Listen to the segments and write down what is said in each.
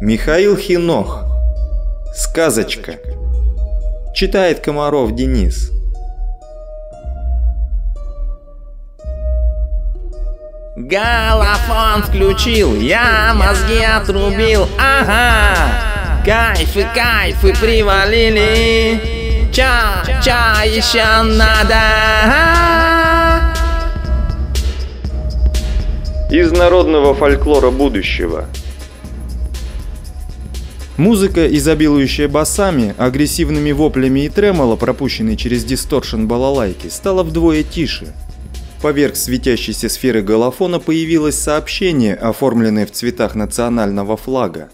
Михаил Хинох. Сказочка. Читает Комаров Денис. Галафон включил, я мозги отрубил, ага! Кайфы, кайфы привалили, ча, ча еще надо, Из народного фольклора будущего. Музыка, изобилующая басами, агрессивными воплями и тремоло, пропущенной через дисторшн балалайки, стала вдвое тише. Поверх светящейся сферы голофона появилось сообщение, оформленное в цветах национального флага.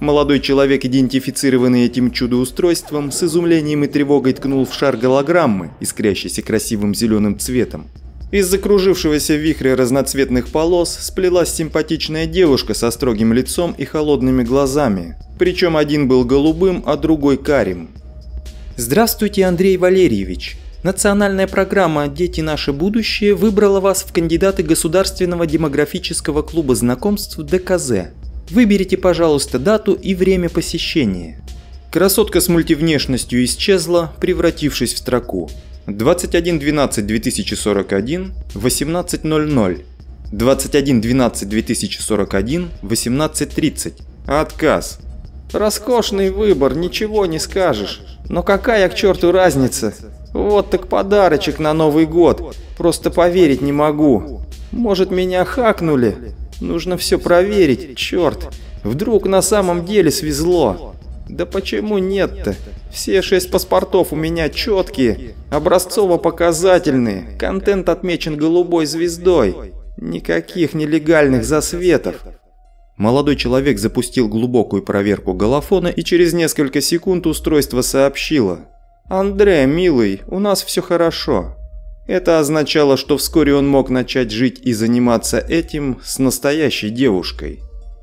Молодой человек, идентифицированный этим чудо-устройством, с изумлением и тревогой ткнул в шар голограммы, искрящийся красивым зеленым цветом. Из закружившегося вихря разноцветных полос сплелась симпатичная девушка со строгим лицом и холодными глазами. Причем один был голубым, а другой карим. Здравствуйте, Андрей Валерьевич. Национальная программа «Дети – наше будущее» выбрала вас в кандидаты Государственного демографического клуба знакомств ДКЗ. Выберите, пожалуйста, дату и время посещения. Красотка с мультивнешностью исчезла, превратившись в строку. 21.12.2041, 18.00. 21.12.2041, 18.30. Отказ. Роскошный выбор, ничего не скажешь. Но какая к черту разница? Вот так подарочек на Новый год. Просто поверить не могу. Может меня хакнули? Нужно все проверить, черт. Вдруг на самом деле свезло. Да почему нет-то? Все шесть паспортов у меня четкие, образцово-показательные, контент отмечен голубой звездой. Никаких нелегальных засветов. Молодой человек запустил глубокую проверку голофона и через несколько секунд устройство сообщило. «Андре, милый, у нас все хорошо». Это означало, что вскоре он мог начать жить и заниматься этим с настоящей девушкой.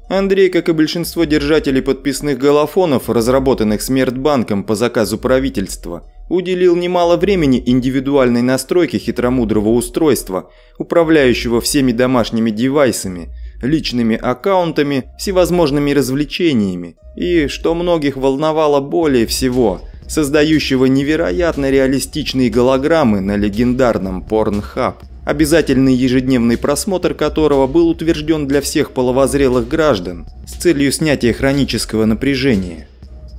Андрей, как и большинство держателей подписных голофонов, разработанных Смертбанком по заказу правительства, уделил немало времени индивидуальной настройке хитромудрого устройства, управляющего всеми домашними девайсами, личными аккаунтами, всевозможными развлечениями и, что многих волновало более всего, создающего невероятно реалистичные голограммы на легендарном Pornhub обязательный ежедневный просмотр которого был утвержден для всех половозрелых граждан с целью снятия хронического напряжения.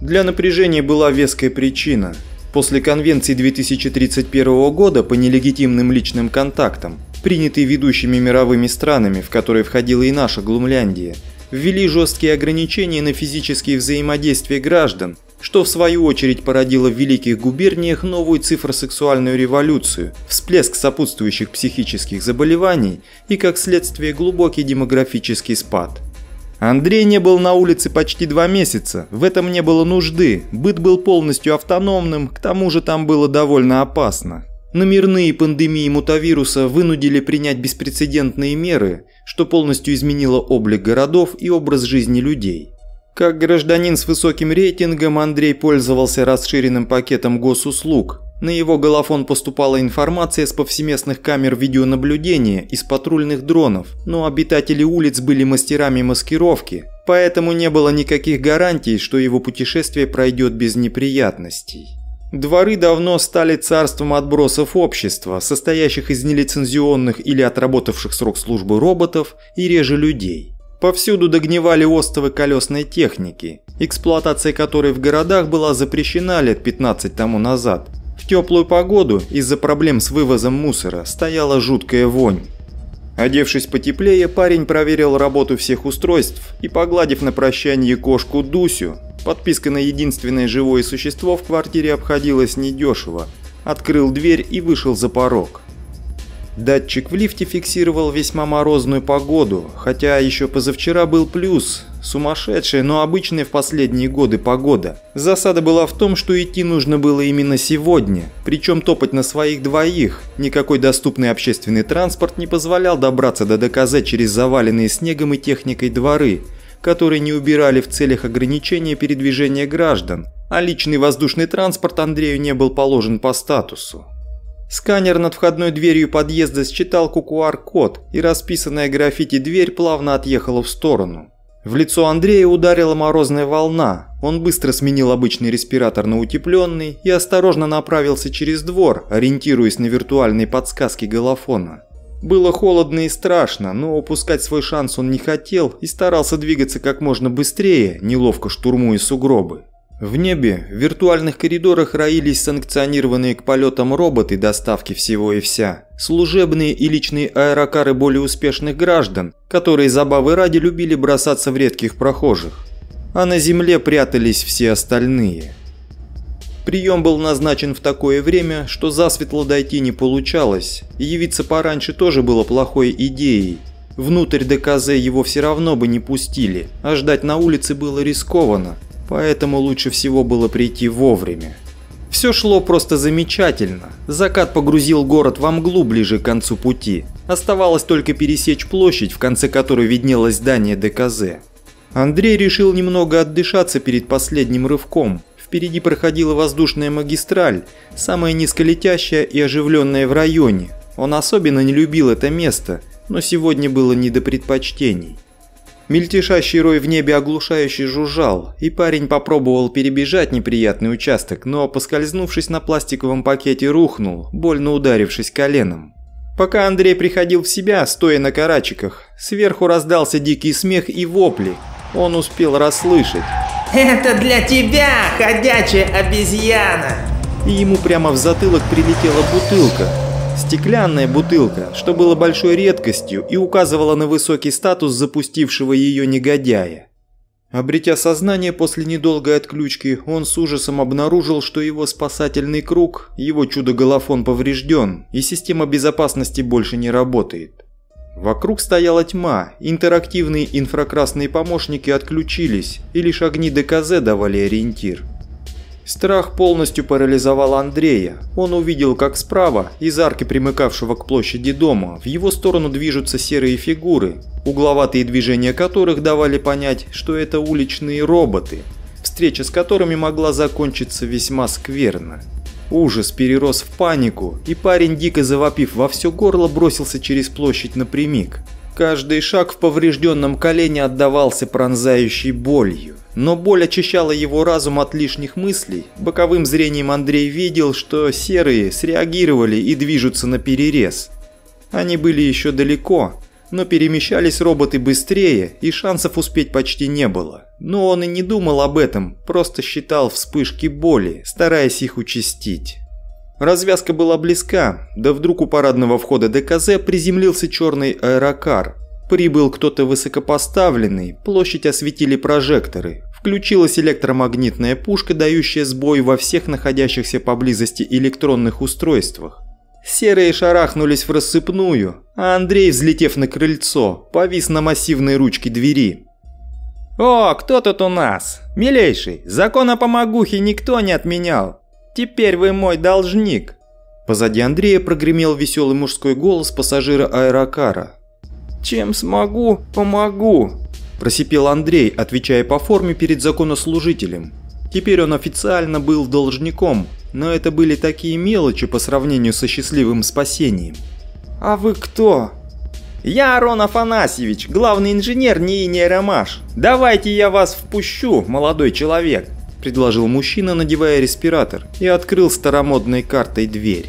Для напряжения была веская причина. После Конвенции 2031 года по нелегитимным личным контактам, принятой ведущими мировыми странами, в которые входила и наша Глумляндия, ввели жесткие ограничения на физические взаимодействия граждан, что в свою очередь породило в великих губерниях новую цифросексуальную революцию, всплеск сопутствующих психических заболеваний и, как следствие, глубокий демографический спад. Андрей не был на улице почти два месяца, в этом не было нужды, быт был полностью автономным, к тому же там было довольно опасно. Номерные пандемии мутавируса вынудили принять беспрецедентные меры, что полностью изменило облик городов и образ жизни людей. Как гражданин с высоким рейтингом Андрей пользовался расширенным пакетом госуслуг. На его голофон поступала информация с повсеместных камер видеонаблюдения и с патрульных дронов, но обитатели улиц были мастерами маскировки, поэтому не было никаких гарантий, что его путешествие пройдет без неприятностей. Дворы давно стали царством отбросов общества, состоящих из нелицензионных или отработавших срок службы роботов и реже людей. Повсюду догнивали остовы колесной техники, эксплуатация которой в городах была запрещена лет 15 тому назад. В теплую погоду из-за проблем с вывозом мусора стояла жуткая вонь. Одевшись потеплее, парень проверил работу всех устройств и, погладив на прощание кошку Дусю, подписка на единственное живое существо в квартире обходилась недешево, открыл дверь и вышел за порог. Датчик в лифте фиксировал весьма морозную погоду, хотя еще позавчера был плюс, сумасшедшая, но обычная в последние годы погода. Засада была в том, что идти нужно было именно сегодня, причем топать на своих двоих. Никакой доступный общественный транспорт не позволял добраться до ДКЗ через заваленные снегом и техникой дворы, которые не убирали в целях ограничения передвижения граждан, а личный воздушный транспорт Андрею не был положен по статусу. Сканер над входной дверью подъезда считал QR-код, и расписанная граффити дверь плавно отъехала в сторону. В лицо Андрея ударила морозная волна. Он быстро сменил обычный респиратор на утепленный и осторожно направился через двор, ориентируясь на виртуальные подсказки голофона. Было холодно и страшно, но упускать свой шанс он не хотел и старался двигаться как можно быстрее, неловко штурмуя сугробы. В небе, в виртуальных коридорах роились санкционированные к полетам роботы доставки всего и вся, служебные и личные аэрокары более успешных граждан, которые забавы ради любили бросаться в редких прохожих. А на земле прятались все остальные. Прием был назначен в такое время, что засветло дойти не получалось, и явиться пораньше тоже было плохой идеей. Внутрь ДКЗ его все равно бы не пустили, а ждать на улице было рискованно, Поэтому лучше всего было прийти вовремя. Все шло просто замечательно. Закат погрузил город во мглу ближе к концу пути. Оставалось только пересечь площадь, в конце которой виднелось здание ДКЗ. Андрей решил немного отдышаться перед последним рывком. Впереди проходила воздушная магистраль, самая низколетящая и оживленная в районе. Он особенно не любил это место, но сегодня было не до предпочтений. Мельтешащий рой в небе оглушающе жужжал, и парень попробовал перебежать неприятный участок, но, поскользнувшись на пластиковом пакете, рухнул, больно ударившись коленом. Пока Андрей приходил в себя, стоя на карачиках, сверху раздался дикий смех и вопли. Он успел расслышать. «Это для тебя, ходячая обезьяна!» И ему прямо в затылок прилетела бутылка, Стеклянная бутылка, что было большой редкостью и указывала на высокий статус запустившего ее негодяя. Обретя сознание после недолгой отключки, он с ужасом обнаружил, что его спасательный круг, его чудо-голофон поврежден, и система безопасности больше не работает. Вокруг стояла тьма, интерактивные инфракрасные помощники отключились, и лишь огни ДКЗ давали ориентир. Страх полностью парализовал Андрея. Он увидел, как справа, из арки примыкавшего к площади дома, в его сторону движутся серые фигуры, угловатые движения которых давали понять, что это уличные роботы, встреча с которыми могла закончиться весьма скверно. Ужас перерос в панику, и парень, дико завопив во все горло, бросился через площадь напрямик. Каждый шаг в поврежденном колене отдавался пронзающей болью. Но боль очищала его разум от лишних мыслей. Боковым зрением Андрей видел, что серые среагировали и движутся на перерез. Они были еще далеко, но перемещались роботы быстрее, и шансов успеть почти не было. Но он и не думал об этом, просто считал вспышки боли, стараясь их участить. Развязка была близка, да вдруг у парадного входа ДКЗ приземлился черный аэрокар. Прибыл кто-то высокопоставленный, площадь осветили прожекторы. Включилась электромагнитная пушка, дающая сбой во всех находящихся поблизости электронных устройствах. Серые шарахнулись в рассыпную, а Андрей, взлетев на крыльцо, повис на массивной ручке двери. «О, кто тут у нас? Милейший, закон о помогухе никто не отменял. Теперь вы мой должник!» Позади Андрея прогремел веселый мужской голос пассажира аэрокара. «Чем смогу, помогу!» Просипел Андрей, отвечая по форме перед законослужителем. Теперь он официально был должником, но это были такие мелочи по сравнению со счастливым спасением. «А вы кто?» «Я Арон Афанасьевич, главный инженер НИИ Нейромаш. Давайте я вас впущу, молодой человек предложил мужчина, надевая респиратор, и открыл старомодной картой дверь.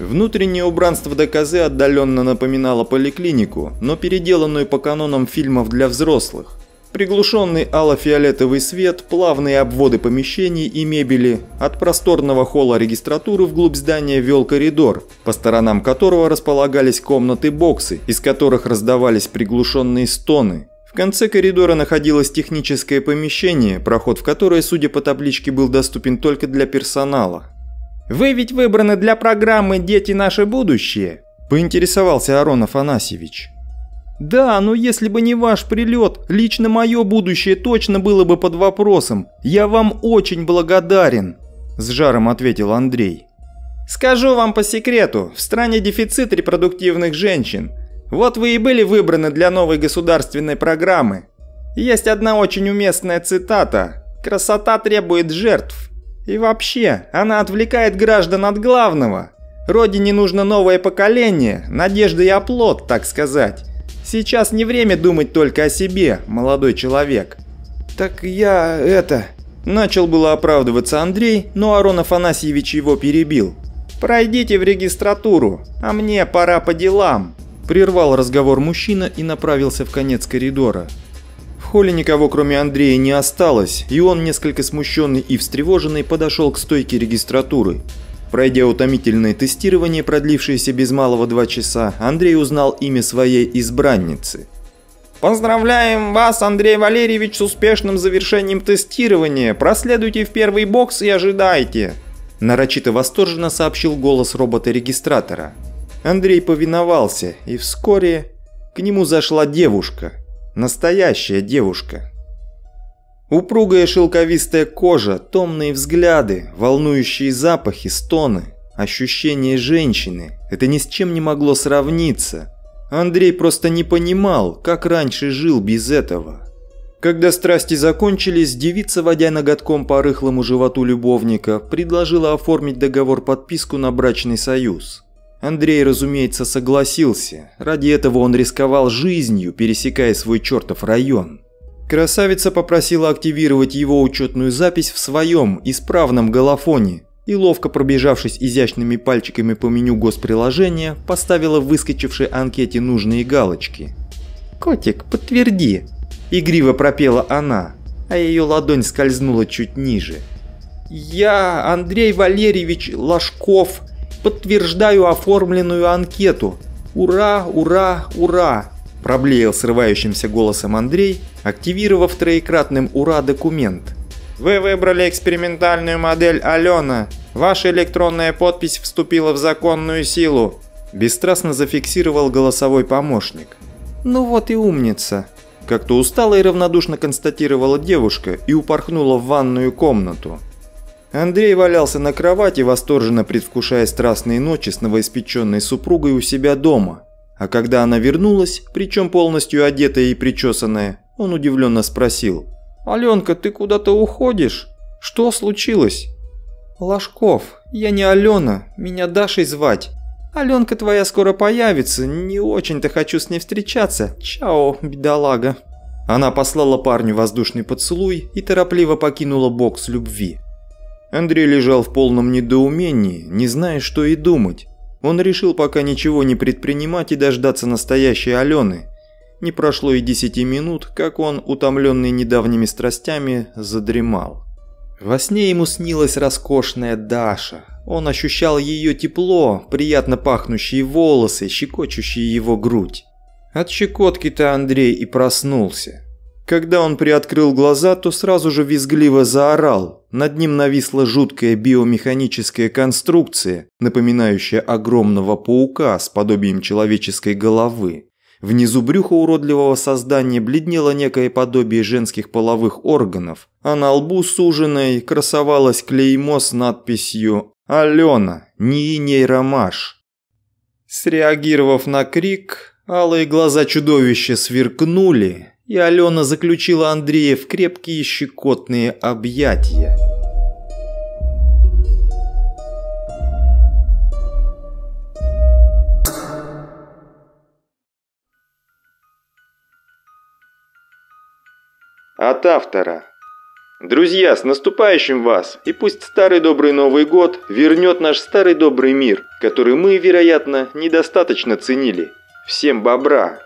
Внутреннее убранство ДКЗ отдаленно напоминало поликлинику, но переделанную по канонам фильмов для взрослых. Приглушенный ало-фиолетовый свет, плавные обводы помещений и мебели, от просторного холла регистратуры вглубь здания вел коридор, по сторонам которого располагались комнаты-боксы, из которых раздавались приглушенные стоны, в конце коридора находилось техническое помещение, проход в которое, судя по табличке, был доступен только для персонала. «Вы ведь выбраны для программы «Дети – наше будущее», – поинтересовался Арон Афанасьевич. «Да, но если бы не ваш прилет, лично мое будущее точно было бы под вопросом. Я вам очень благодарен», – с жаром ответил Андрей. «Скажу вам по секрету, в стране дефицит репродуктивных женщин – вот вы и были выбраны для новой государственной программы. Есть одна очень уместная цитата. «Красота требует жертв». И вообще, она отвлекает граждан от главного. Родине нужно новое поколение, надежда и оплот, так сказать. Сейчас не время думать только о себе, молодой человек. Так я это... Начал было оправдываться Андрей, но Арон Афанасьевич его перебил. «Пройдите в регистратуру, а мне пора по делам», Прервал разговор мужчина и направился в конец коридора. В холле никого кроме Андрея не осталось, и он, несколько смущенный и встревоженный, подошел к стойке регистратуры. Пройдя утомительное тестирование, продлившееся без малого два часа, Андрей узнал имя своей избранницы. «Поздравляем вас, Андрей Валерьевич, с успешным завершением тестирования. Проследуйте в первый бокс и ожидайте!» Нарочито восторженно сообщил голос робота-регистратора. Андрей повиновался, и вскоре к нему зашла девушка. Настоящая девушка. Упругая шелковистая кожа, томные взгляды, волнующие запахи, стоны, ощущение женщины – это ни с чем не могло сравниться. Андрей просто не понимал, как раньше жил без этого. Когда страсти закончились, девица, водя ноготком по рыхлому животу любовника, предложила оформить договор-подписку на брачный союз. Андрей, разумеется, согласился. Ради этого он рисковал жизнью, пересекая свой чертов район. Красавица попросила активировать его учетную запись в своем исправном голофоне и, ловко пробежавшись изящными пальчиками по меню госприложения, поставила в выскочившей анкете нужные галочки. «Котик, подтверди!» – игриво пропела она, а ее ладонь скользнула чуть ниже. «Я Андрей Валерьевич Ложков», Подтверждаю оформленную анкету. Ура, ура, ура!» Проблеял срывающимся голосом Андрей, активировав троекратным «Ура» документ. «Вы выбрали экспериментальную модель Алена. Ваша электронная подпись вступила в законную силу», бесстрастно зафиксировал голосовой помощник. «Ну вот и умница», как-то устало и равнодушно констатировала девушка и упорхнула в ванную комнату. Андрей валялся на кровати, восторженно предвкушая страстные ночи с новоиспеченной супругой у себя дома. А когда она вернулась, причем полностью одетая и причесанная, он удивленно спросил. «Аленка, ты куда-то уходишь? Что случилось?» «Ложков, я не Алена, меня Дашей звать. Аленка твоя скоро появится, не очень-то хочу с ней встречаться. Чао, бедолага». Она послала парню воздушный поцелуй и торопливо покинула бокс любви. Андрей лежал в полном недоумении, не зная, что и думать. Он решил пока ничего не предпринимать и дождаться настоящей Алены. Не прошло и десяти минут, как он, утомленный недавними страстями, задремал. Во сне ему снилась роскошная Даша. Он ощущал ее тепло, приятно пахнущие волосы, щекочущие его грудь. От щекотки-то Андрей и проснулся. Когда он приоткрыл глаза, то сразу же визгливо заорал. Над ним нависла жуткая биомеханическая конструкция, напоминающая огромного паука с подобием человеческой головы. Внизу брюха уродливого создания бледнело некое подобие женских половых органов, а на лбу суженой красовалось клеймо с надписью «Алена, не нейромаш». Среагировав на крик, алые глаза чудовища сверкнули, и Алена заключила Андрея в крепкие щекотные объятия. От автора. Друзья, с наступающим вас! И пусть старый добрый Новый год вернет наш старый добрый мир, который мы, вероятно, недостаточно ценили. Всем бобра!